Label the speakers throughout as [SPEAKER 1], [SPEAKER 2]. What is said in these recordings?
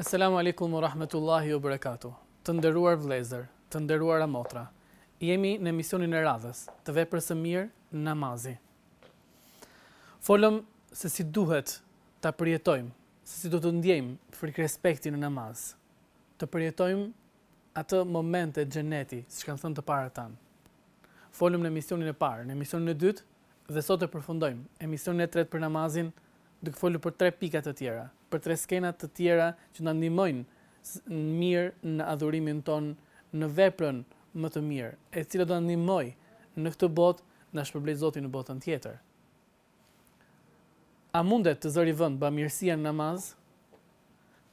[SPEAKER 1] Eselamu Alejkum o Rahmetullahi o Berekatu Të nderuar vëllezër, të nderuara motra, jemi në emisionin e radhës të veprës së mirë namazi. Folëm se si duhet ta përjetojmë, se si do të ndjejmë frikërespekti në namaz. Të përjetojmë atë momente xheneti, siç kanë thënë të parët tanë. Folëm në emisionin e parë, në emisionin e dytë dhe sot e përfundojmë emisionin e tretë për namazin Duke folur për tre pika të tjera, për tre skena të tjera që na ndihmojnë mirë në adhurimin tonë, në veprën më të mirë, e cila do na ndihmojë në këtë botë, na shpërblen Zoti në botën tjetër. A mundet të zëri vend bamirësia namaz?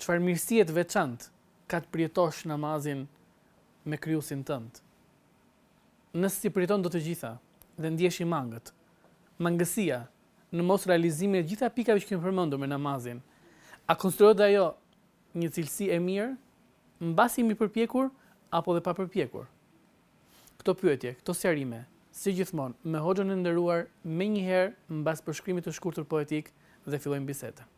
[SPEAKER 1] Çfarë mirësie të veçantë ka të përjetosh namazin me Krijuesin tënd? Nëse s'i përjeton dot të gjitha dhe ndihesh i mangët, mangësia në mosrealizimin e të gjitha pikave që kemi përmendur me namazin, a konsiderohet dhe ajo një cilësi e mirë, mbasi jemi përpjekur apo dhe pa përpjekur? Këto pyetje, këto sqarime, si gjithmonë, me Hoxhën e nderuar menjëherë mbas përshkrimit të shkurtër poetik dhe fillojmë bisedën.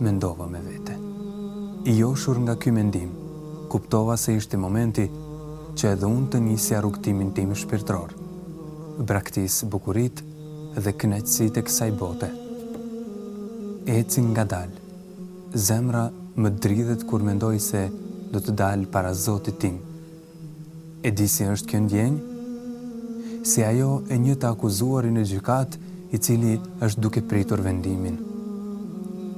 [SPEAKER 2] Mendova me vete. I joshur nga ky mendim, kuptova se ishte momenti që edhe unë të nisja rrugëtimin tim shpirtëror, braktis bukuritë dhe kënaqësitë e kësaj bote. Eci ngadalë. Zemra më dridhet kur mendoj se do të dal para Zotit tim, E di si është kjo ndjenjë? Si ajo e një të akuzuari në gjykatë i cili është duke pritur vendimin.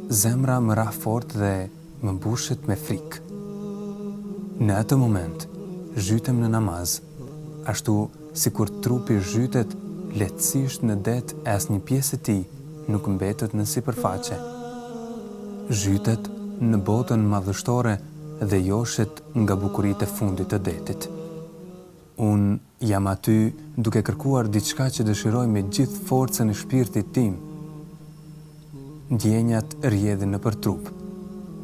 [SPEAKER 2] Zemra më rreh fort dhe më mbushet me frikë. Në atë moment, zhytem në namaz, ashtu sikur trupi zhytet lehtësisht në det e asnjë pjesë e tij nuk mbetet në sipërfaqe. Zhytet në botën madhështore dhe joshet nga bukuritë e fundit të detit. Unë jam aty duke kërkuar diçka që dëshiroj me gjithë forcën e shpirtit tim. Ndjenjat rrjedhin nëpër trup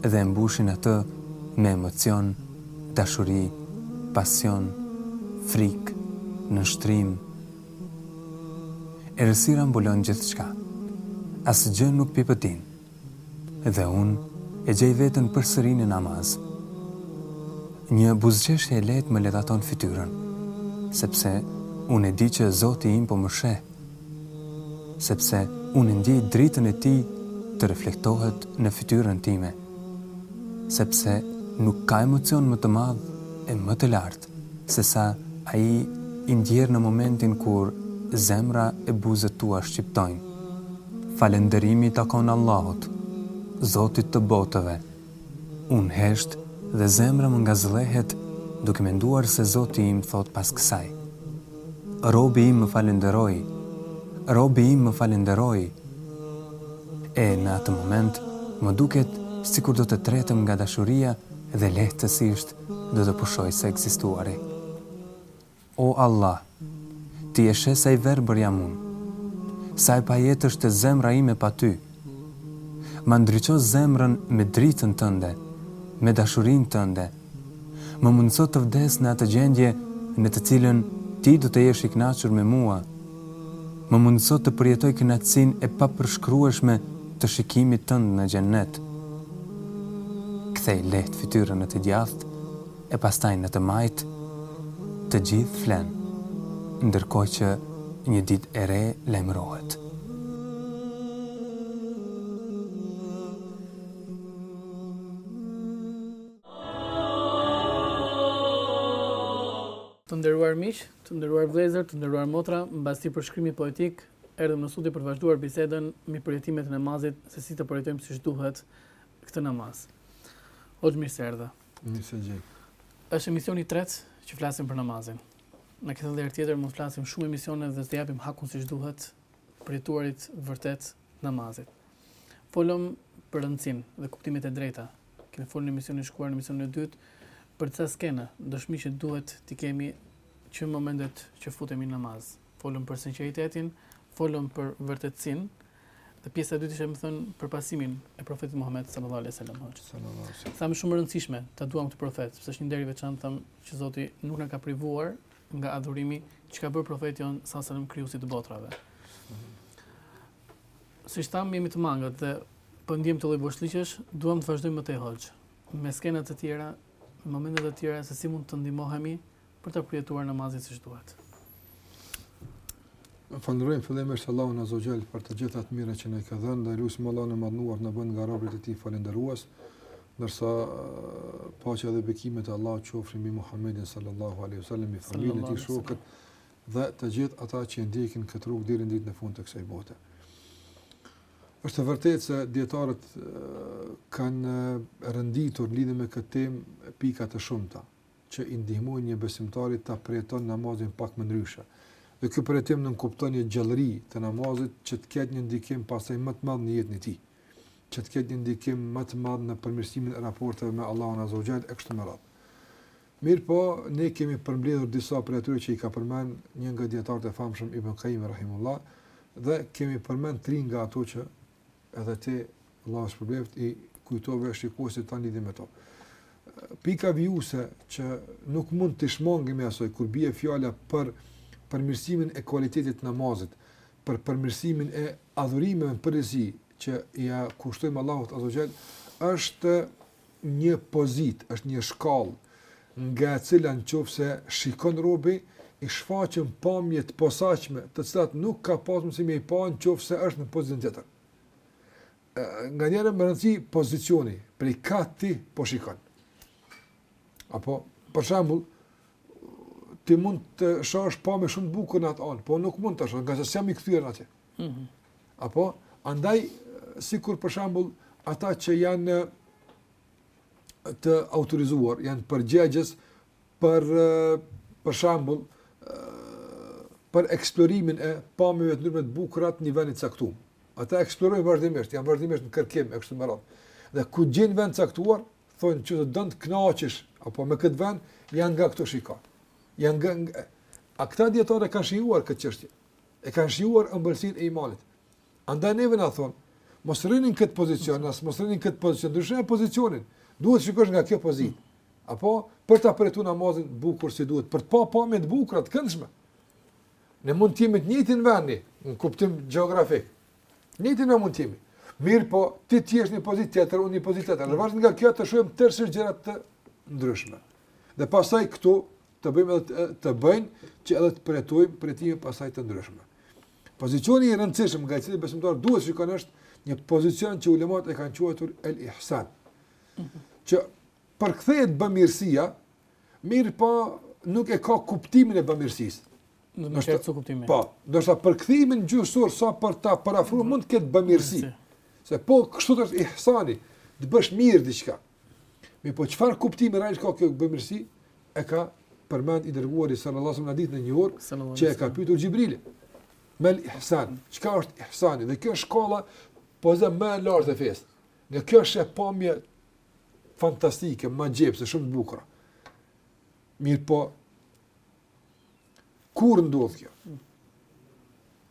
[SPEAKER 2] dhe e mbushin atë me emocion, dashuri, pasion, frikë, nënshtrim. Errësira mbulon gjithçka. Asgjë nuk pipëtin. Dhe unë e gjej veten përsëri në namaz. Një buzëqeshje e lehtë më ledhaton fytyrën, sepse unë e di që Zoti im po më sheh, sepse unë e ndjej dritën e Tij të reflektohet në fytyrën time, sepse nuk ka emocion më të madh e më të lartë. se sa ai i ndjerë në momentin kur zemra e buzët tua shqiptojnë. Falënderimi i takon Allahut, Zotit të botëve. Unë hesht dhe zemra më ngazëllehet duke menduar se Zoti im thotë pas kësaj, Robi im më falënderoi, robi im më falënderoi! E, në atë moment, më duket sikur do të tretem nga dashuria dhe lehtësisht Do të pushoj së ekzistuari. O Allah! Ti e sheh sa i verbër jam unë. Sa e pajetë është zemra ime pa Ty. Ma ndriço zemrën me dritën Tënde, me dashurinë Tënde. Më mundëso të vdes në atë gjendje në të cilën Ti do të jesh i kënaqur me mua. Më mundëso të përjetoj kënaqësinë e papërshkrueshme të shikimit tënd në Xhennet. Kthej lehtë fytyrën në të djathtë e pastaj në të majtë. Të gjithë flenë, ndërkohë që një ditë e re lajmërohet.
[SPEAKER 1] Të nderuar miq, të nderuar vëllezër, të nderuar motra, mbas një përshkrimi poetik, erdhëm në studio për të vazhduar bisedën mbi përjetimet e namazit, se si të përjetojmë siç duhet këtë namaz. Hoxhë mirë se erdhe.
[SPEAKER 3] Mirë se gjeni.
[SPEAKER 1] Është emisioni i tretë që flasim për namazin. Në këtë herë tjetër mund të flasim shumë emisione dhe të japim hakun siç duhet përjetuarit vërtet namazit. Folëm për rëndësinë dhe kuptimet e drejta. Kemi folur në emisionin e shkuar, në emisionin e dytë, për disa skena, dëshmi që duhet t'i kemi që në momentet që futemi në namaz. Folëm për sinqeritetin, folëm për vërtetësinë, dhe pjesa e dytë domethënë për pasimin e profetit Muhammed sallallahu alaihi wasallam.
[SPEAKER 3] Sallallahu alaihi wasallam.
[SPEAKER 1] Sa më shumë e rëndësishme ta duam këtë profet, sepse është një nder i veçantë, thamë që Zoti nuk na ka privuar nga adhurimi që ka bërë profeti jonë alejhi selam krijuesi të botrave. Siç thamë jemi të mangët dhe po ndiejmë të lloj boshllëqesh, duam të vazhdojmë më tej hoxh. Me skena të tjera, me momente të tjera se si mund të ndihmohemi për të përjetuar namazin siç duhet.
[SPEAKER 3] Falënderojmë fillimisht Allahun Azza wa Jall për të gjitha të mirat që na i ka dhënë dhe lutim Allahun e Madhëruar të na bëjë nga robërit e Tij falënderues, ndërsa paqja dhe bekimet e Allahut qofshin mbi Muhammedin sallallahu alaihi wasallam, mbi familjen e tij, shokët dhe të gjithë ata që e ndjekin këtë rrugë deri në ditën e fundit të kësaj bote. Është e vërtetë se dietarët kanë renditur në lidhje me këtë temë pika të shumta. që i ndihmojnë një besimtari ta përjetojë namazin pak më ndryshe. Dhe ky përjetim nënkupton një gjallëri të namazit që të ketë një ndikim pastaj më të madh në jetën e tij, që të ketë një ndikim më të madh në përmirësimin e raporteve me Allahun Azze ve Xhel e kështu me radhë. Mirëpo, ne kemi përmbledhur disa prej atyre që i ka përmend një nga dijetarët e famshëm Ibn Kajim rahimehullah dhe kemi përmend tri nga ato që Edhe ti, Allah është përbleft, i kujtove shikuesit ta një me to. Pika vijuese që nuk mund t'i shmangemi asaj, kur bie fjala për përmirësimin e kualitetit të namazit, për përmirësimin e adhurimeve në përgjithësi që ia kushtojmë Allahut Azze ve Xhel, është një pozitë, është një shkallë nga e cila në qoftë se shikon robi, i shfaqen pamje të posaçme, të cilat nuk ka pas mundësi me i pa në qoftë se është në pozitën tjetër. Nganjëherë me rëndësi pozicioni, prej ka ti po shikon. Apo, për shembull, ti mund të shohësh pamje shumë të bukura në atë anë, po nuk mund të shohësh, ngase s'jam i kthyer atje. Mm -hmm. Apo, andaj, sikur për shembull, ata që janë të autorizuar, janë përgjegjës për, për shembull, për eksplorimin e pamjeve të ndryshme të bukura të një vendi të caktuar. Ata eksplorojnë vazhdimisht, janë vazhdimisht në kërkim e kështu me radhë. Dhe kur gjejnë vend të caktuar, thonë qoftë don të kënaqesh apo me këtë vend, ja nga këtu shiko. Ja nga a këta dijetarë kanë shijuar këtë çështje. e kanë shijuar ëmbëlsinë e imanit. Andaj neve na thonë, mos rrini në këtë pozicion, as mos rrini në këtë pozicion, ndryshoje pozicionin. Duhet të shikosh nga kjo pozitë. Apo për ta përjetuar namazin bukur si duhet, për të pa pamje të bukura të këndshme. Ne mund të jemi te i njëjti vend, në kuptim gjeografik. Njëjti ne mund të jemi. Mirëpo, ti të jesh në pozitë tjetër, unë në pozitë tjetër. Në varësi nga kjo të shohim tërësisht gjëra të ndryshme. Dhe pastaj këtu të bëjmë edhe të bëjnë që edhe të përjetojmë përjetime pasaj të ndryshme. Pozicioni i rëndësishëm nga i cili besimtari duhet të shikon është një pozicion që ulemat e kanë quajtur el ihsan. Që përkthehet bamirësia, mirëpo nuk e ka kuptimin e bamirësisë.
[SPEAKER 1] Në të shërë të kuptimin.
[SPEAKER 3] Po, ndoshta përkthimin gjuhësor sa për ta përafru mund të ketë bamirësi. Se po, kështu është ihsani, të bësh mirë diçka. Mirëpo çfarë kuptimi realisht ka kjo bamirësi? E ka përmend i dërguari sallallahu alejhi ve selem në hadithin e njohur që e ka pyetur Xhibrili. Mel ihsan, çka është ihsani? Dhe kjo është shkalla pozita më e lartë e fesë. Nga kjo sheh pamje fantastike, magjepsëse, shumë të bukura. Mirëpo, kur ndodh kjo?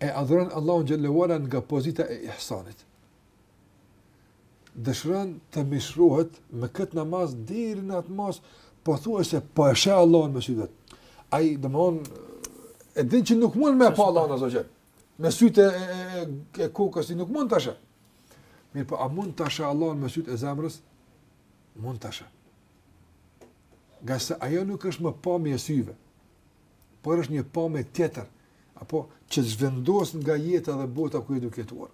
[SPEAKER 3] e adhuron Allahun xhelle ue ala nga pozita e ihsanit. Dëshiron të mishrohet me këtë namaz deri në atë masë pothuajse po e sheh Allahun me sytë. Ai domthon e din që nuk mund me pa Allahun ashtu. Me sytë e, e, e, e kokës nuk mund ta sheh. Mirëpo a mund ta sheh Allahun me sytë e zemrës? Mund ta sheh. Ngase ajo nuk është më pamje e syve. por është një pamje tjetër, apo që zhvendos nga jeta dhe bota ku je duke jetuar.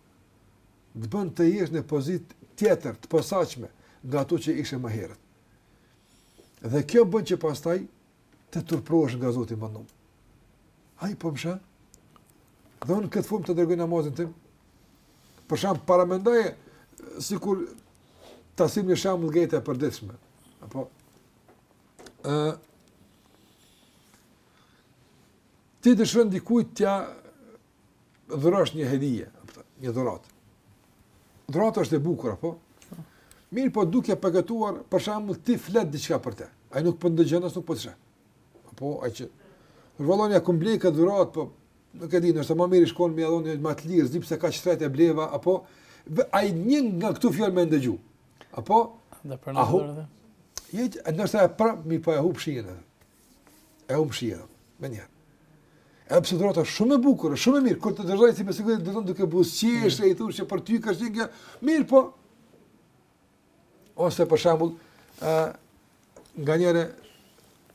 [SPEAKER 3] Të bën të jesh në pozitë tjetër, të posaçme, nga ato që ishe më herët. Dhe kjo bën që pastaj të turpërohesh nga Zoti mendon. Ai po më sheh. Dhe unë në këtë formë t'ia dërgoj namazin tim. Për shembull paramendoje sikur ta sjellim një shembull në jetën e përditshme. Apo ë ti dëshiron dikujt t'ia dhurosh një hedije, apo një dhuratë. Dhurata është e bukur apo? Po. Mirëpo duke e paketuar, për shembull, ti flet diçka për të. Ai nuk po ndëgjon as nuk po sheh. Apo ai që vallahi ia kam ble këtë dhuratë, po nuk e di, nëse më mirë ish kon me dhon një më të lirë, s'di pse kaq shtrenjtë e bleva apo ai një nga këto fjalë me ndëgju. Apo?
[SPEAKER 1] Dhe për në zërë
[SPEAKER 3] dhe? Jo, ndoshta e pranon, mirëpo e humb shijen edhe. E humb shijen edhe, menjëherë. Edhe pse dhurata shumë e bukur, shumë e mirë, kur t'ia dorëzojsh me siguri do t'i thonë duke buzëqeshë, mm. i thua që për ty kështë një, mirëpo. Ose për shembull, uh, Nganjëherë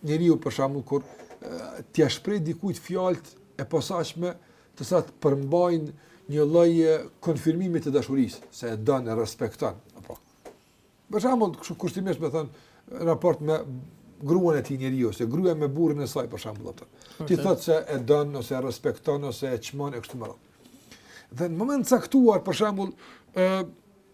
[SPEAKER 3] njeriu për shembull kur t'ia shpreh dikujt fjalët e posaçme, të cilat përmbajnë një lloj konfirmimi të dashurisë, se e don, e respekton, apo. Për shembull, kështu kushtimisht me thon në raport me gruan e tij njeriu ose gruaja me burrin e saj për shembull atë. T'i thotë se e don ose e respekton ose e çmon e kështu me radhë. Dhe në moment të caktuar për shembull, ë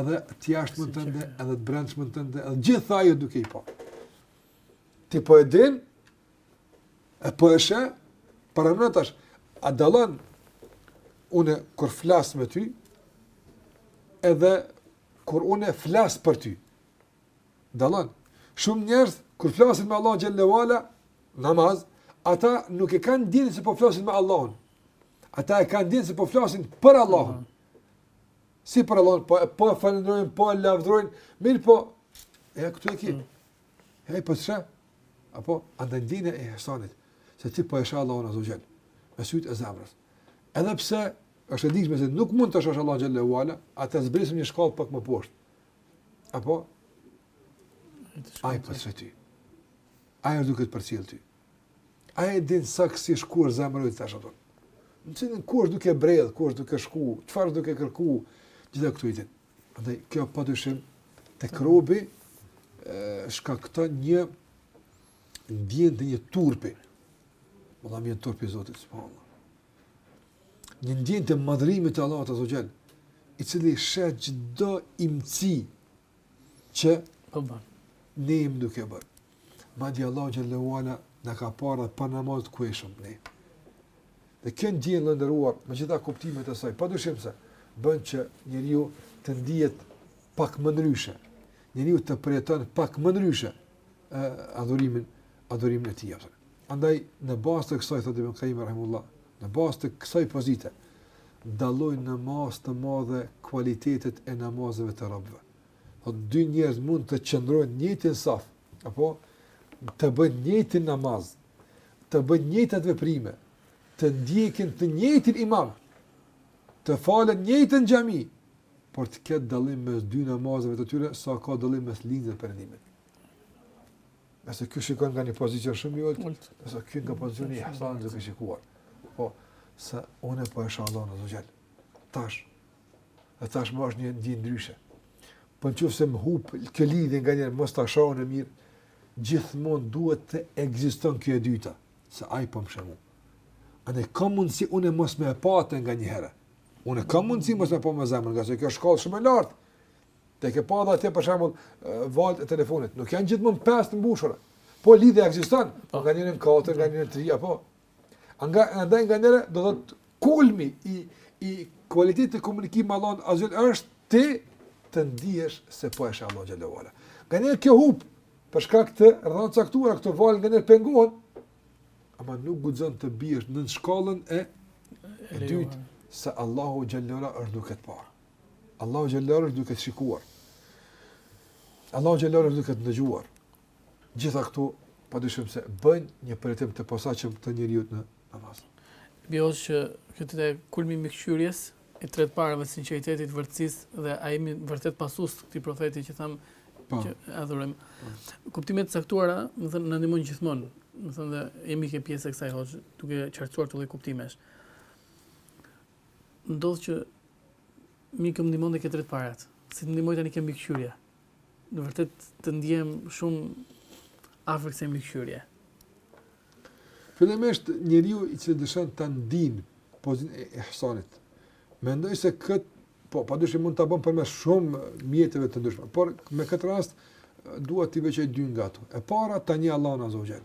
[SPEAKER 3] edhe të jashtmen tënde, edhe të brendshmen tënde, edhe gjitha ai është duke i pa. Ti po e din, e po e sheh, paramendo tash, a dallon, une kur flas me ty, edhe kur une flas për ty. Dallon. Shumë njerëz, kur flasin me Allahun xhelle ue ala, në namaz, ata nuk e kanë ndjenjën se po flasin me Allahun. Ata e kanë ndjenjën se po flasin për Allahun. Si për Allahun, po, po e falendrojnë, po e lavdrojnë, mirëpo, e këtu e ki, mm. e po të sheh apo, atë ndjenjë e ihsanit, se ti po e sheh Allahun azza xhel, me sytë e zemrës. Edhe pse, është e dikshme se nuk mund të shohësh Allahun xhelle ue ala, atëherë zbresim një shkallë pak më poshtë. Apo, ai po të sheh ty, ai është duke të përcil ty, Ai e din saktësisht ku është zemra tash ato. Në cilin kënd është duke bredh, ku është duke shku, çfarë është duke kërku, gjitha këto i din. Andaj kjo padyshim tek robi shkakton një ndjenjë të një turpi. Me thënë turpi ndaj Zotit subhanehu. Një ndjenjë të madhërimit të Allahut azza xhel, i cili sheh çdo imtësi që
[SPEAKER 1] po bën.
[SPEAKER 3] Ne jemi duke bën. Madje Allahu xhelle ue ala na ka parë dhe para se me ekzistu edhe ne. Dhe kjo ndjenjë e llogaritur me gjitha kuptimet e saj, padyshim se bën që njeriu të ndihet pak më ndryshe. Njeriu të përjeton pak më ndryshe. adhurimin, adhurimin e tij. Andaj në bazë të kësaj thotë Ibn Qayyim rahimehullah, në bazë të kësaj pozite dallojnë në masë të madhe kualitetet e namazeve të robëve. Po dy njerëz mund të qëndrojnë në njëjtin saf, apo të bëjnë njëjtin namaz, të bëjnë njëjtat veprime, të ndjekin të njëjtin imam, të falen njëjtën xhami, por të ketë dallim mes dy namazeve të tyre sa ç'ka dallim mes lindjes dhe perëndimit. Ngase ky shikon nga një pozicion shumë i ultë, ndërsa ky nga pozicioni i ihsanit duke shikuar. Po, se unë po e shoh Allahun azza xhel. Tash. E tash më është një ndjenjë ndryshe. Po nëse më hup kjo lidhje nganjëherë mos ta shoh mirë, gjithmonë duhet të ekziston kjo e dyta, se ai po më sheh mu. Ani ka mundësi unë mos me e pa atë nganjëherë? Unë ka mundësi mos me pa me zemrën, ngase kjo shkallë shumë e lartë. E ke pa edhe atje për shembull valët e telefonit, nuk janë gjithmonë pesë të mbushura. Po lidhja ekziston, po nganjëherë katër, nganjëherë tri apo. Andaj nganjëherë do të thotë kulmi i i kualitetit të komunikimit me Allahun azza xhel është ti të ndihesh se po e sheh Allahun xhelle ue ala. Nganjëherë kjo hup për shkak të rrethanave të caktuara këto valë nganjëherë pengohen, Ama nuk guxon të biesh nën shkallën e e dytë se Allahu xhelle ue ala është duke të parë. Allahu xhelle ue ala është duke të shikuar. Allahu xhelle ue ala është duke të dëgjuar. Gjitha këto padyshim se bëjnë një përjetim të posaçëm te njeriu në namaz.
[SPEAKER 1] Ose që këtë të kulmi i mbikëqyrjes, e tretë para dhe sinqeritetit, vërtësisë dhe a jemi vërtet pasues të këtij profeti që thamë
[SPEAKER 3] po.
[SPEAKER 1] që adhurojmë. Po. Kuptime të caktuara, domethënë, na ndihmon gjithmonë, domethënë dhe jemi ke pjesë e kësaj hoxhë, duke qartësuar të lej kuptimesh. Ndodh që mi këmë ndimon dhe ke tretë parat, si të ndimoj të një kemë mbikëqyrja, Në vërtet të ndihem shumë afër kësaj mbikëqyrje.
[SPEAKER 3] Fillimisht njeriu i cili dëshon ta ndin pozitën e ihsanit. Mendoj se kët po padyshim mund ta bën përmes shumë mjeteve të ndryshme, por me këtë rast dua t'i veçoj dy nga ato. E para ta njoh Allahun azza ue xhel.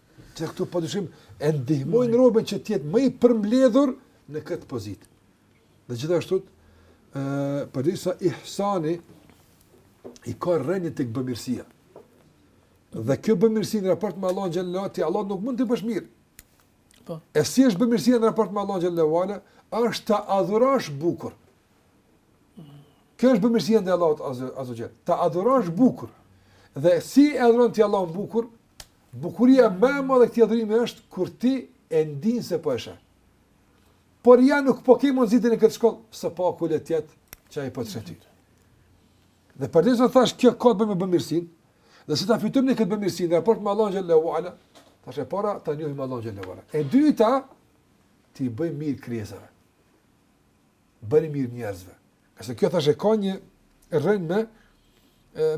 [SPEAKER 3] Që këto pa dyshim e ndihmojnë robin që të jetë më i përmbledhur në këtë pozitë. Dhe gjithashtu ë përderisa ihsani i ka rrënjët tek bëmirësia. Dhe kjo bëmirësi në raport me Allahun xhallahu ti Allahut nuk mund t'i bësh mirë.
[SPEAKER 1] Po.
[SPEAKER 3] E si është bëmirësia në raport me Allahun xhallahu ala, është ta adhurosh bukur. Kjo është bëmirësia ndaj Allahut azza xhel. Ta adhurosh bukur. Dhe si e adhuron ti Allahun bukur, Bukuria më e madhe e këtij adhurimi është kur ti e ndin se po e sheh. Por ja nuk po ke mundësi në këtë shkallë, së paku le të jetë që ai po të sheh ty. Dhe për atë thash kjo ka të bëjë me bamirësin, dhe si ta fitojmë ne këtë bamirësi në raport me Allahun xhallahu ala, tash e para ta njohim Allahun xhallahu ala. E dyta, ti bëj mirë krijesave. bëni mirë njerëzve. Ngase kjo tash e ka një rrënjë me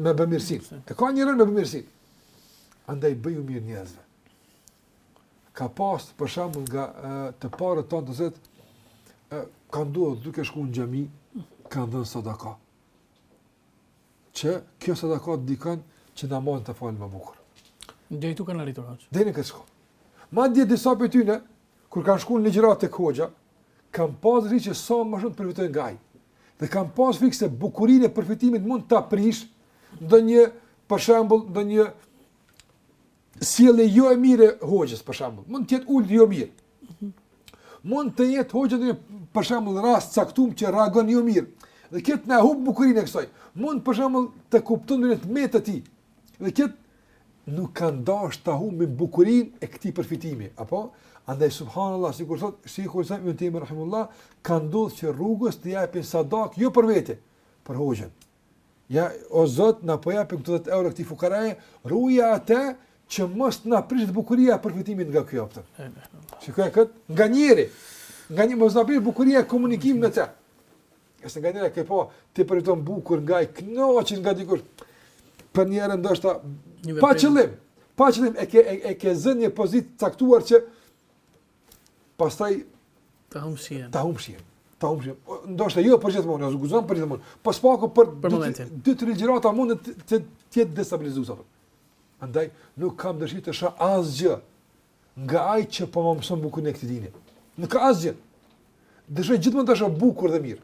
[SPEAKER 3] me bamirësi. E ka një rrënjë me bamirësi. Andaj bëju mirë njerëzve. Ka pas për shembull nga të parët tanë të zot ka ndodhur duke shkuar në xhami, kanë dhënë sadaka. që kjo sadaka të ndikon që namazin ta falë më bukur.
[SPEAKER 1] Dhe ata kanë arritur, hoxhë,
[SPEAKER 3] deri në këtë shkallë. Madje disa prej tyne, kur kanë shku në ligjërata tek hoxha, kanë pas rri që sa më shumë të përfitojnë nga ai. Dhe kanë pas frikë se bukurin e përfitimit mund ta prish ndonjë, për shembull, ndonjë sjellje jo e mirë e hoxhës për shembull, mund të jetë ulë jo mirë. Mhm. Mund të jetë hoxha në për shembull rast caktuar që reagon jo mirë. Dhe këtë na humb bukurinë e kësaj. Mund për shembull të kupton një të metë të tij. Dhe këta nuk kanë dashur ta humbin bukurinë e këtij përfitimi, apo andaj subhanallah sikur thot Shejhul Islam Ibn Tejmije rahimullah, ka ndodhur që rrugës të japin sadak jo për vete, për hoxhën. Ja, o Zot, na po japi këto 10 euro këtij fukaraje, ruaja atë që mos të na prishet bukuria e përfitimit nga ky hoxhë. Shikoj kët, nga njeri, nga njeri mos na prishet bukuria komunikim me të. Ngase nganjëherë ke po, ti përfiton bukur nga ai kënaqesh nga dikush. Por një herë
[SPEAKER 1] ndoshta
[SPEAKER 3] pa qëllim, pa qëllim e ke e, e ke zënë një pozitë caktuar që Pastaj
[SPEAKER 1] ta humb shijen.
[SPEAKER 3] Ta humb shijen. Ta humb shijen. Ndoshta jo për gjithmonë, s'guxon për gjithmonë. Po së paku
[SPEAKER 1] për
[SPEAKER 3] për
[SPEAKER 1] momentin.
[SPEAKER 3] Dy-tre ligjërata mund të të jetë destabilizuar. Andaj nuk kam dëshirë të shoh asgjë nga ai që po më mëson bukurinë e këtij dini. Nuk ka asgjë. Dëshoj gjithmonë të shoh bukur dhe mirë.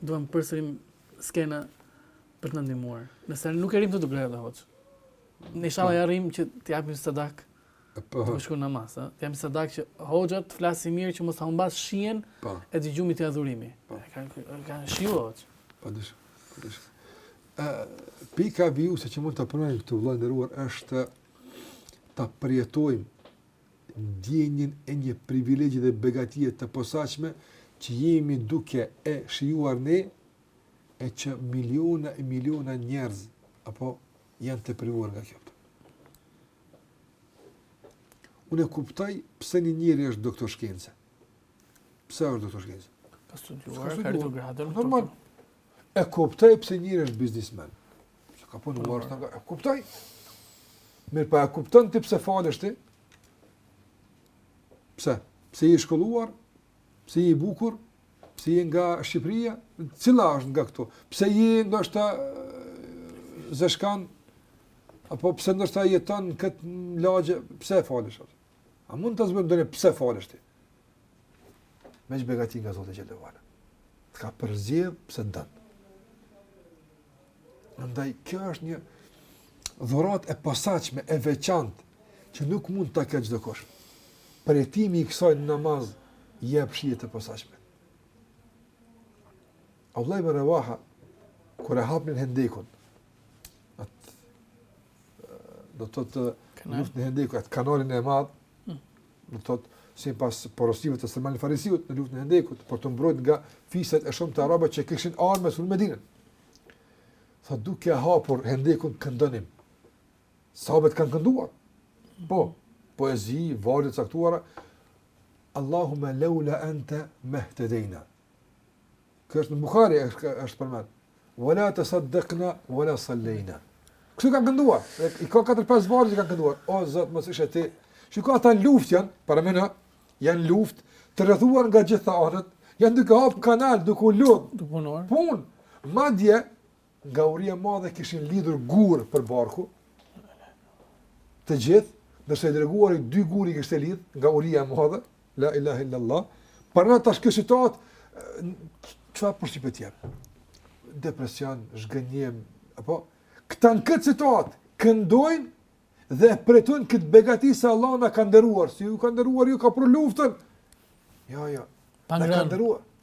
[SPEAKER 1] Duam përsëri skena për të na ndihmuar. Nëse nuk e arrijmë të dëgjojmë hoxhë. Ne inshallah ia arrijmë që të japim sadaka.
[SPEAKER 3] Po.
[SPEAKER 1] Të shkojmë në namaz, ë. Të japim sadaka që hoxha të flasi mirë që mos ta humbasë shijen
[SPEAKER 3] po.
[SPEAKER 1] e dëgjimit të adhurimit.
[SPEAKER 3] Po.
[SPEAKER 1] Kan kan shiu hoc.
[SPEAKER 3] Po dish. Po dish. Ë pika vijuese që mund të punojmë këtu vëllezër të nderuar është ta përjetojmë ndjenjën e një privilegji dhe begatie të posaçme që jemi duke e shijuar ne e që miliona e miliona njerëz apo janë të privuar nga kjo. Unë e kuptoj pse një njeri është doktor shkence. Pse është doktor shkence?
[SPEAKER 1] Ka studiuar, ka arritur gradën.
[SPEAKER 3] Normal, E kuptoj pse një njeri është biznesmen. Se ka punuar, e kuptoj. Mirëpo a po e kupton ti pse falesh ti? Pse? Pse je i shkolluar? Pse je i bukur? Pse je nga Shqipëria? Cila është nga këto? Pse je ndoshta zeshkan? Apo pse ndoshta jeton në këtë lagje? Pse falesh? A mund ta zbulojmë pse falesh ti? Pse? Meqë begati nga Zoti xhele ve ala. Të ka përzgjedh pse të don. Andaj, kjo është një dhuratë e posaçme, e veçantë, që nuk mund ta ketë çdokush. Përjetimi i kësaj në namaz, jep shije të posaçme. Abdullah ibn Revaha, kur e hapnin hendekun, atë, do të thotë hendekun, atë kanalin e madh, do të thotë sipas porosive të Salman al-Farisiut në luftën e Hendekut, për të mbrojtur nga fiset e shumta arabe që kishin ardhë me sulmu Medinën. Thotë duke hapur Hendekun këndonim. Sahabët kanë kënduar. Po, poezi, vargje të caktuara. Allahumma laula anta mahtadina. Kjo është në Bukhari, është, është përmend. Vela tesaddakna, vela sal-lejna. Kështu kanë kënduar, i ka 4-5 vargje që kanë kënduar. O, Zot, mos të ishe ti. Shiko ata në luftë janë, paramendo, janë në luftë, të rrethuar nga gjitha anët, janë duke hapë kanal, duke u lodhë.
[SPEAKER 1] Duke punuar.
[SPEAKER 3] Punë. Madje, Nga uria e madhe kishin lidhur gurë për barku, të gjithë, ndërsa i dërguari dy gurë i kishte lidh nga uria e madhe, la ilaha illallah. Paramendo tash kjo situatë, çfarë përshtypjet janë? Depresion, zhgënjim, apo këta në këtë situatë këndojnë dhe e përjetojnë këtë begati se Allahu na ka nderuar, si ju ka nderuar, ju ka për luftën. Jo, jo, na ka nderuar.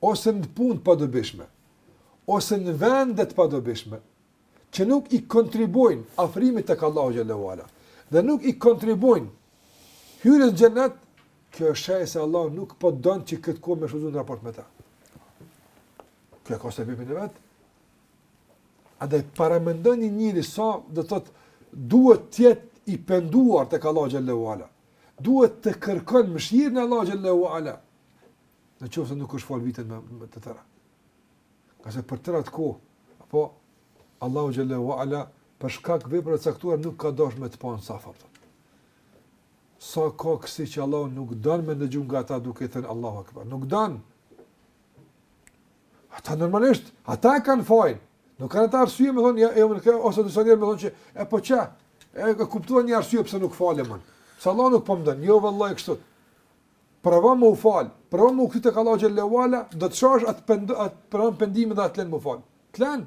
[SPEAKER 3] ose në punë të padobishme, ose në vende të padobishme, që nuk i kontribuojnë afrimit tek Allahu xhelle ue ala dhe nuk i kontribuojnë hyrjes në xhenet, kjo është shenjë se Allahu nuk po don që këtë kohë me shfrytëzu në raport me ta. Kjo e ka sebebin e vet. Andaj paramendoni njeri sa duhet të jetë i penduar tek Allahu xhelle ue ala. Duhet të kërkon mëshirën e Allahut xhelle ue ala. Në qoftë se nuk është fal vitin me, me të tëra. Ngase për tëra të kohë, apo Allahu xhelle ue ala për shkak veprave të caktuara nuk ka dashur me të pa n'safat. Sa ka kësi që Allahu nuk don me dëgju nga ata duke thënë Allahu akbar. Nuk don. Ata normalisht, ata e kanë fajin. Nuk kanë ata arsye me thënë, ja, e unë kë, ose disa njerëz më thonë që, e po që, e kam kuptuar një arsye pse nuk falem unë. Se Allahu nuk po më don, jo vëlla jo kështu. Provo me u falë, provo me u kthy tek Allahu xhelle ue ala, do të shohësh atë, pend, atë provo me pendim edhe a të len me u falë. Të len.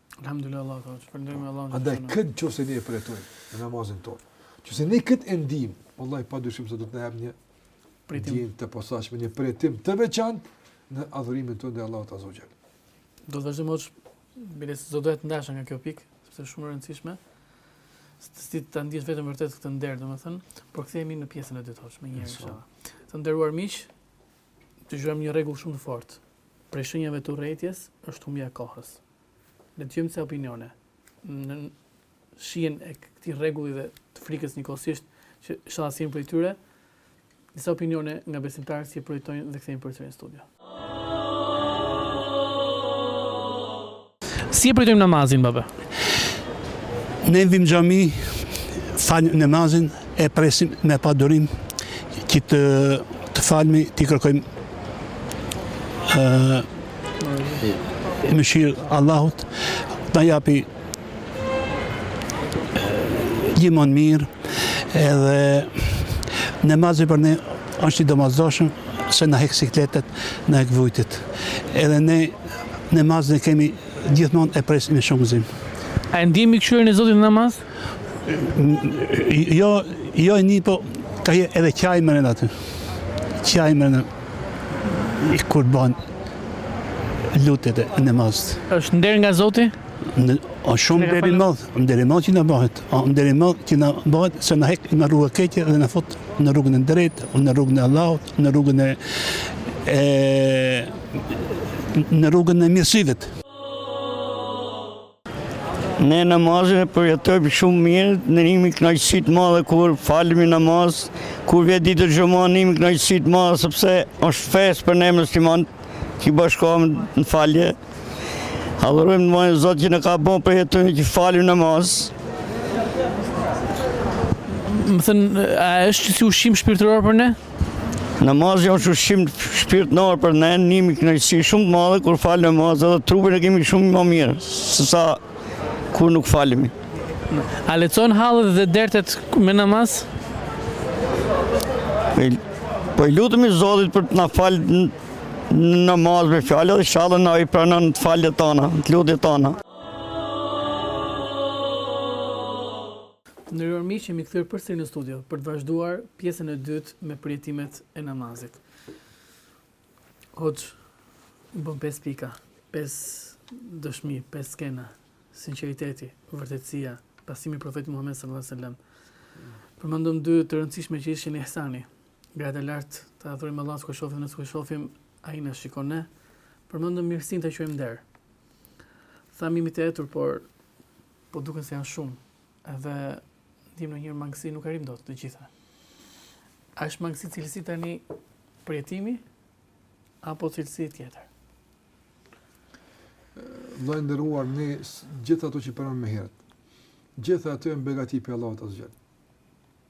[SPEAKER 3] Alhamdulillah Allahu,
[SPEAKER 1] ta falënderojmë Allahun.
[SPEAKER 3] Andaj këtë në qoftë se ne e përjetojmë në namazin tonë. Në qoftë se ne këtë e ndijmë, vallahi pa dyshim se do të na jep një përjetim të posaçëm, një përjetim të veçantë në adhurimin tonë ndaj Allahut azze ue xhel.
[SPEAKER 1] Do të vazhdojmë hoxhë, bile s'do të ndahesha nga kjo pikë, sepse është shumë e rëndësishme, si ti të ndjesh veten vërtet këtë nder, domethënë, por kthehemi në pjesën e dytë hoxhë, menjëherë inshallah. Të nderuar miq, Dëgjuam një rregull shumë të fortë. Prej shenjave të urrejtjes është humbja e kohës. Le të dëgjojmë disa opinione. Në shijen e këtij rregulli dhe të frikës njëkohësisht që inshallah s'jemi prej tyre, disa opinione nga besimtarët si e përjetojnë dhe kthehemi përsëri në studio. Si e përjetojmë namazin, baba?
[SPEAKER 4] Ne vim xhami, falim namazin, e presim me padurim që të të falmi, të i kërkojmë ë mëshirë Allahut, na japi gjithmonë mirë edhe namazi për ne është i domosdoshëm se na hek sikletet, na hek vujtjet. Edhe ne Namazin e kemi gjithmonë e presim me shumë gëzim.
[SPEAKER 1] A e ndjejmë mëshirën e Zotit në namaz?
[SPEAKER 4] Jo, jo e ndjej, po ka edhe qaj më rënda të. Qaj më rënda. Kur bën lutjet e namazit.
[SPEAKER 1] është nder nga Zoti?
[SPEAKER 4] O shumë nder
[SPEAKER 1] i
[SPEAKER 4] madh, nder i madh që na bëhet, o nder i madh që na bëhet se na hek në rrugë keqe dhe na fut në rrugën e drejtë, në rrugën e Allahut, në rrugën e e në rrugën e mirësive.
[SPEAKER 5] Ne namazin e përjetojmë shumë mirë, ne nimi knaqësi të madhe kur falemi namaz, kur vje dita e xhuma ne nimi knaqësi të madhe sepse është festë për ne myslimanët, që bashkohemi në falje. Adhurojmë të madhin Zot që na ka bon përjetojmë që falim namaz.
[SPEAKER 1] Më thënë, a është si ushqim shpirtëror për ne?
[SPEAKER 5] Namazi është ushqim shpirtënor për ne, nimi kënaqësi shumë të madhe kur falim namaz edhe trupin e kemi shumë më mirë, sesa kur nuk falemi.
[SPEAKER 1] A lehtëson hallet dhe dertet me namaz?
[SPEAKER 5] Po i lutemi Zotit për të na falur Namaz me fjalë dhe inshallah na i pranon të falët tona, të luturit tona.
[SPEAKER 1] Nderuar miq jemi kthyer përsëri në studio për të vazhduar pjesën e dytë me përjetimet e namazit. Hoxhë, bëmë 5 pika, 5 dëshmi, 5 skena, sinqeriteti, vërtetësia, pasimi i profetit Muhammed s.a.s. Përmendëm dy të rëndësishme që ishin ihsani, Grada e lartë, ta adhurojmë Allahun sikur e shohim nëse s'e shohim, ai na shikon ne. Përmendëm mirësinë ta quajmë nder. Thamë jemi të etur, por po duken se janë shumë. Edhe ndiejmë ne një mangësi nuk arrijmë dot të gjitha. A është mangësia cilësi tani përjetimi apo cilësi tjetër?
[SPEAKER 3] Vëllai i nderuar ne gjithë ato që përmendëm më herët. Gjithë ato janë begati prej Allahut azze ue xhel.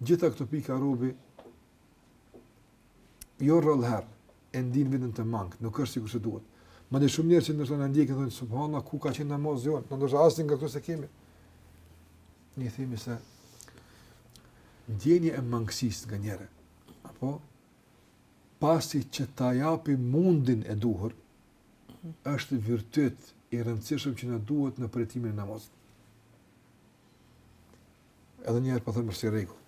[SPEAKER 3] gjitha këto pika robi jo rrallë herë, e ndien veten të mangët, nuk është sikurse duhet. Madje shumë njerëz që ndërsa na ndjekin, thonë, subhana, ku ka qenë namazi jonë, ne ndërsa asnjë nga këto s'e kemi. Ne themi se, ndjenja e mangësisë nga njeriu, apo, pasi që ta japë mundin e duhur, është virtyt i rëndësishëm që na duhet në përjetimin e namazit. Edhe një herë po them si rregull.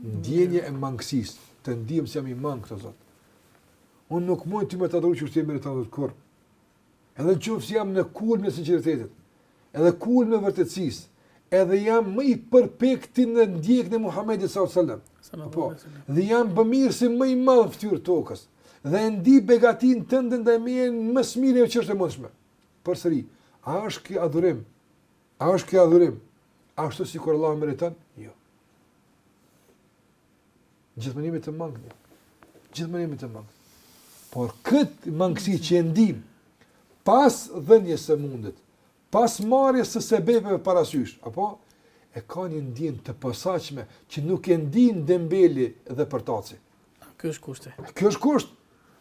[SPEAKER 3] Ndjenja e mangësisë, të ndihem se jam i mangët, o Zot. Unë nuk mund ty me të adhuru ashtu si e meriton ti kurrë. Edhe nëse jam në kulmin e sinqeritetit, edhe kulmin e vërtetësisë, edhe jam më i përpikti në ndjekjen e Muhamedit sallallahu alajhi wasallam. Po. Dhe jam bëmirësi më i madh në fytyrë të tokës. Dhe e ndi begatinë tënd ndaj meje më së miri që është e mundshme. Përsëri, a është ky adhurim A është kjo adhurim? Ashtu sikur Allahu meriton? Jo. Gjithmonë jemi të mangët. Gjithmonë jemi të mangët. Por këtë mangësi që e ndim, pas dhënies së mundit, pas marrjes së sebebeve parasysh, apo? E ka një ndjenjë të posaçme që nuk e ndin dembeli dhe përtaci.
[SPEAKER 1] Ky është kushti.
[SPEAKER 3] Ky është kusht.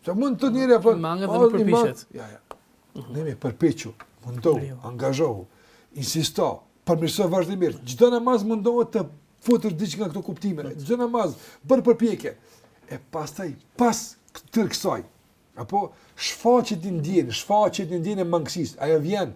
[SPEAKER 3] Se mundet njeriu apo
[SPEAKER 1] i mangët
[SPEAKER 3] dhe
[SPEAKER 1] nuk përpiqet.
[SPEAKER 3] Jo, jo. Ne me përpiqu, mundohu, angazhohu, insisto, përmirëso vazhdimisht. Çdo namaz mundohu të futësh diçka nga këto kuptime. Çdo namaz bën përpjekje. E pastaj pas tërë kësaj, apo shfaqet një ndjenjë, shfaqet një ndjenjë e mangësisë. Ajo vjen.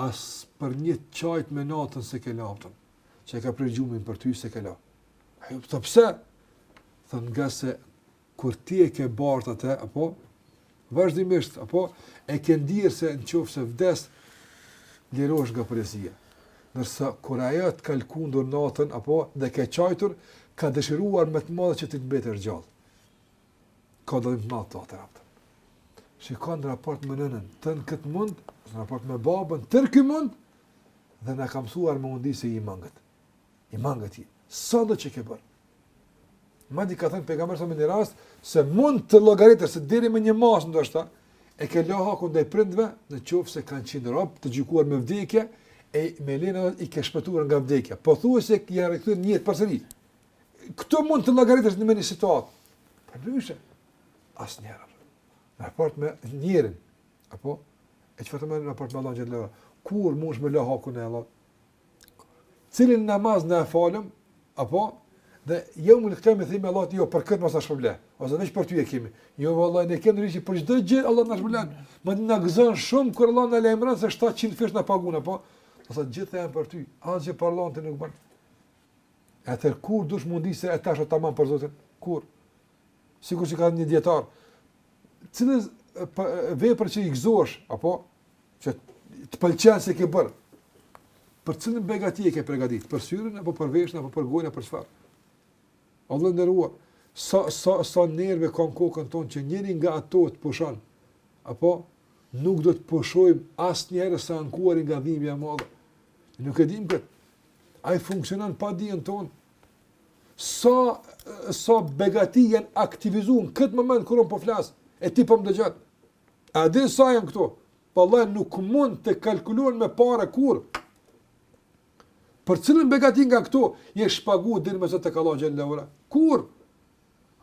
[SPEAKER 3] as për një qajtme natën s'e ke la hakun, që e ka pre gjumin për ty s'e ke la. Ai tha: pse? Tha ngase, kur ti e ke bartë atë, apo, vazhdimisht, apo, e ke ndier se në qoftë se vdes, lirohesh nga përgjegjësia. Ndërsa, kur ajo të ka lëkundur natën, apo, dhe ke qajtur, ka dëshiruar me të madhe që ti të mbetesh gjallë. ka dallim të madh te ata. Shiko në raport me nënën, tërë këtë mund, në raport me babën, tërë këtë mund, dhe na ka mësuar me u ndi se i mangët. I mangët je, sado që ke bërë. Madje ka thënë Pejgamberi a.s. në një rast, se mund të llogaritet, se deri në një masë ndoshta, e ke la hakun ndaj prindve, në qoftë se kanë qenë rob, të gjykuar me vdekje, e i blen dhe i ke shpëtuar nga vdekja. Pothuajse i ke rikthy në jetë përsëri. Këtu mund të llogaritesh në një situatë. Përndryshe asnjëherë. Në raport me njeriun. Apo? E çfarë të themi në raport me Allahun xh.sh. Kur mundesh me la hakun e Allahut? Cilin namaz ne e falim? Apo? Dhe jo mund të kemi thënë Allahut jo, për këtë mos na shpërble. Ose veç për ty e kemi. Jo, vallahi, ne kemi dëshirë për çdo gjë Allahu na shpërblen. Ne na gëzon shumë kur Allahu na lajmëron se 700 fish na paguan. Po? Ose të gjitha janë për ty. Asgjë për Allahun ti nuk ban. E atëherë kur dush mundi se e tash tamam për Zotin? Kur? Sikur që tha një dijetar. Cila vepër që i gëzohesh apo që të pëlqen se ke bërë? Për cilën begati e ke përgatitur? Për syrin apo për veshin apo për gojën apo për çfarë? Vëlla i nderuar, sa sa sa nerve ka në kokën tonë që njëri nga ato të pushon. Apo nuk do të pushojmë asnjëherë së ankuari nga dhimbja e madhe. Nuk e dim këtë. Ai funksionon pa dijen tonë. Sa sa begati janë aktivizuar në këtë moment kur unë po flas, e ti po më dëgjon. A din sa janë këto? Pasha Allah nuk mund të kalkulohen me para kurrë. Për cilën begati nga këto je shpagu deri me sot të kalon gjellë në ura? Kurrë.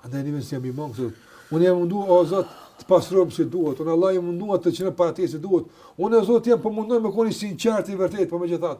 [SPEAKER 3] A edhe në namaz jam i mangët, Unë jam mundu, o zot, të pastrohem si duhet. Unë Allah jam mundu të qëndroj para teje si duhet. Unë o zot jam po mundohem me konë i sinqertë i vërtetë, por po megjithatë.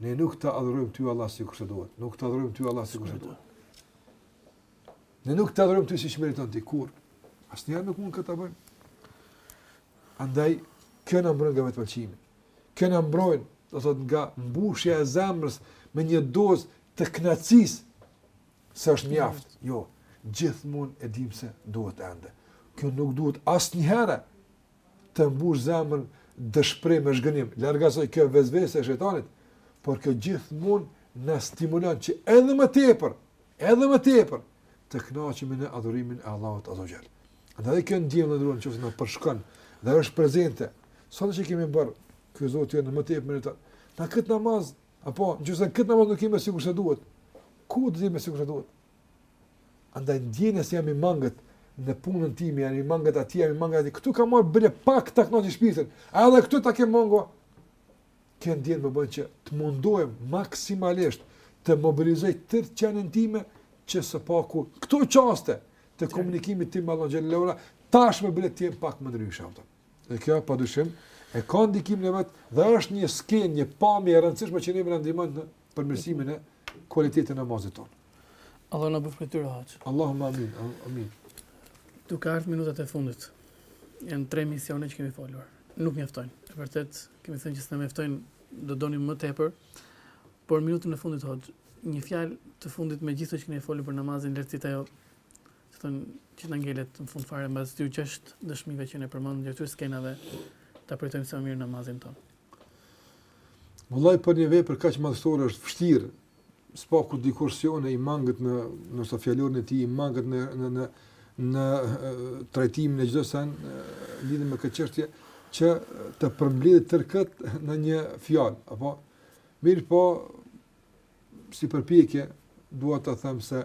[SPEAKER 3] Ne nuk të adhurojmë ty Allah sikurse duhet. Nuk të adhurojmë ty Allah sikurse duhet. Ne nuk të adhurojmë ty siç e meriton ti, kurrë. Asnjëherë nuk mund këtë ta bëjmë. Andaj, kjo na mbron nga vetëpëlqimi. Kjo na mbron, do të thotë nga mbushja e zemrës me një dozë të kënaqësisë, se është mjaft. Jo, gjithmonë e dimë se duhet ende. Kjo nuk duhet asnjëherë të mbush zemrën me dëshpërim e zhgënjim, larg asaj kjo vesvese e shejtanit, por kjo gjithmonë na stimulon që edhe më tepër, edhe më tepër të kënaqemi në adhurimin e Allahut Azza wa Jall. Andaj kjo ndjenjë ndron nëse na përshkon dhe është prezente. Sado që kemi bërë, ky Zoti ynë më tepër meriton. Në kët namaz, apo nëse n'kët namaz nuk jemi sikur se duhet, ku do të jemi sikur se duhet? Andaj ndjenja se jam i mangët në punën time, jam i mangët atje, jam i mangët atje. Këtu kam marrë bile pak ta kënaq shpirtin. A edhe këtu ta kem mungo? Kjo ndjenjë më bën që të mundohem maksimalisht të mobilizoj tërë qenien time që së paku këto çaste të komunikimit tim me Allahu xhelle ue ala tashmë bile të jem pak më ndryshe aty. Dhe kjo padyshim e ka ndikimin e vet dhe është një skenë, një pamje e rëndësishme që ne na ndihmon në përmirësimin e kualitetit të namazit tonë.
[SPEAKER 1] Allah na bëftë prej tyre hoxhë.
[SPEAKER 3] Allahumma amin. Amin.
[SPEAKER 1] Duke ardhur minutat e fundit. Janë tre emisione që kemi folur. Nuk mjaftojnë. E vërtetë, kemi thënë që s'na mjaftojnë, do donim më tepër. Por minutën e fundit hoxhë, një fjalë të fundit me gjithë ato që kemi folur për namazin, le të jetë ajo do të thotë që na ngelet në fund fare mbas dy gjashtë dëshmive që ne përmendëm gjatë këtyre skenave, ta përjetojmë sa më mirë namazin tonë.
[SPEAKER 3] Vëllai për një vepër kaq madhështore është vështirë. Së paku dikujt si unë i mangët në në sa fjalorin e tij, i mangët në në në në trajtimin e çdo sen lidhur me këtë çështje që të përmbledhë tërë këtë në një fjalë, apo mirëpo si përpjekje dua ta them se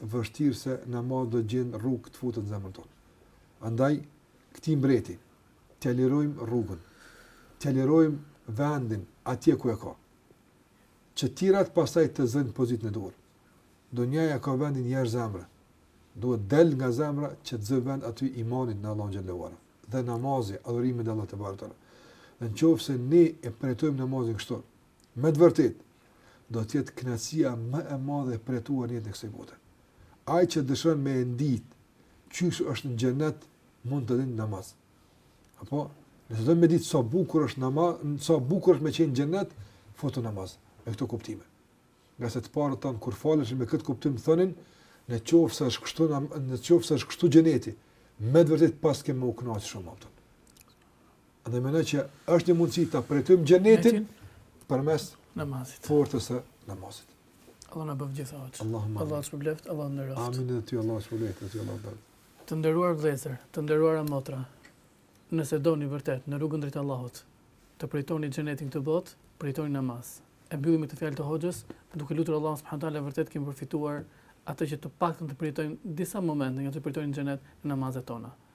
[SPEAKER 3] vështirë se namazi do të gjejë rrugë të futen në zemrën tonë. Andaj, këtij mbreti, t'ja lirojmë rrugën, t'ja lirojmë vendin atje ku e ka, që të tjerat pastaj të zënë pozitën e dytë. Dynjaja ka vendin jashtë zemre, duhet të dalë nga zemra që të zë vend aty imani në Allahun xhele dhe namazi, adhurimi ndaj Allahut tebareke ue teala. Në qofë se ne e përjetojmë namazin kështu, me të vërtetë, do të jetë kënaqësia më e madhe e përjetuar në jetën e kësaj bote. Ai që dëshiron me e ditë, qysh është në xhenet, mund të hyn në namaz. Apo, nëse do me ditë sa bukur është namaz, sa bukur është me qenë në xhenet, futu në namaz me këto kuptime. Ngase të parët tanë, kur falëshin me këtë kuptim, thonin, në qofë se është kështu, në qofë se është kështu xheneti, me të vërtetë paskemi me u knaq shumë, apëton. Andaj mendoj që është një mundësi ta përjetojmë xhenetin përmes
[SPEAKER 1] namazit.
[SPEAKER 3] Forcës së namazit.
[SPEAKER 1] Allah na bëftë prej atyre.
[SPEAKER 3] Allahumma.
[SPEAKER 1] Allahu të shpërbleftë, Allahu të nderoftë.
[SPEAKER 3] Amin dhe ty Allahu të shpërbleftë, dhe ty Allahu të nderoftë.
[SPEAKER 1] Të nderuar vëllezër, të nderuara motra, nëse doni vërtet në rrugën drejt Allahut, të përjetoni xhenetin në këtë botë, përjetoni namazin. E mbyllim me këto fjalë të Hoxhës, duke lutur Allahun subhanahu teala vërtet të kemi përfituar atë që të paktën të përjetojmë disa momente nga të përjetojmë xhenet në namazet tona.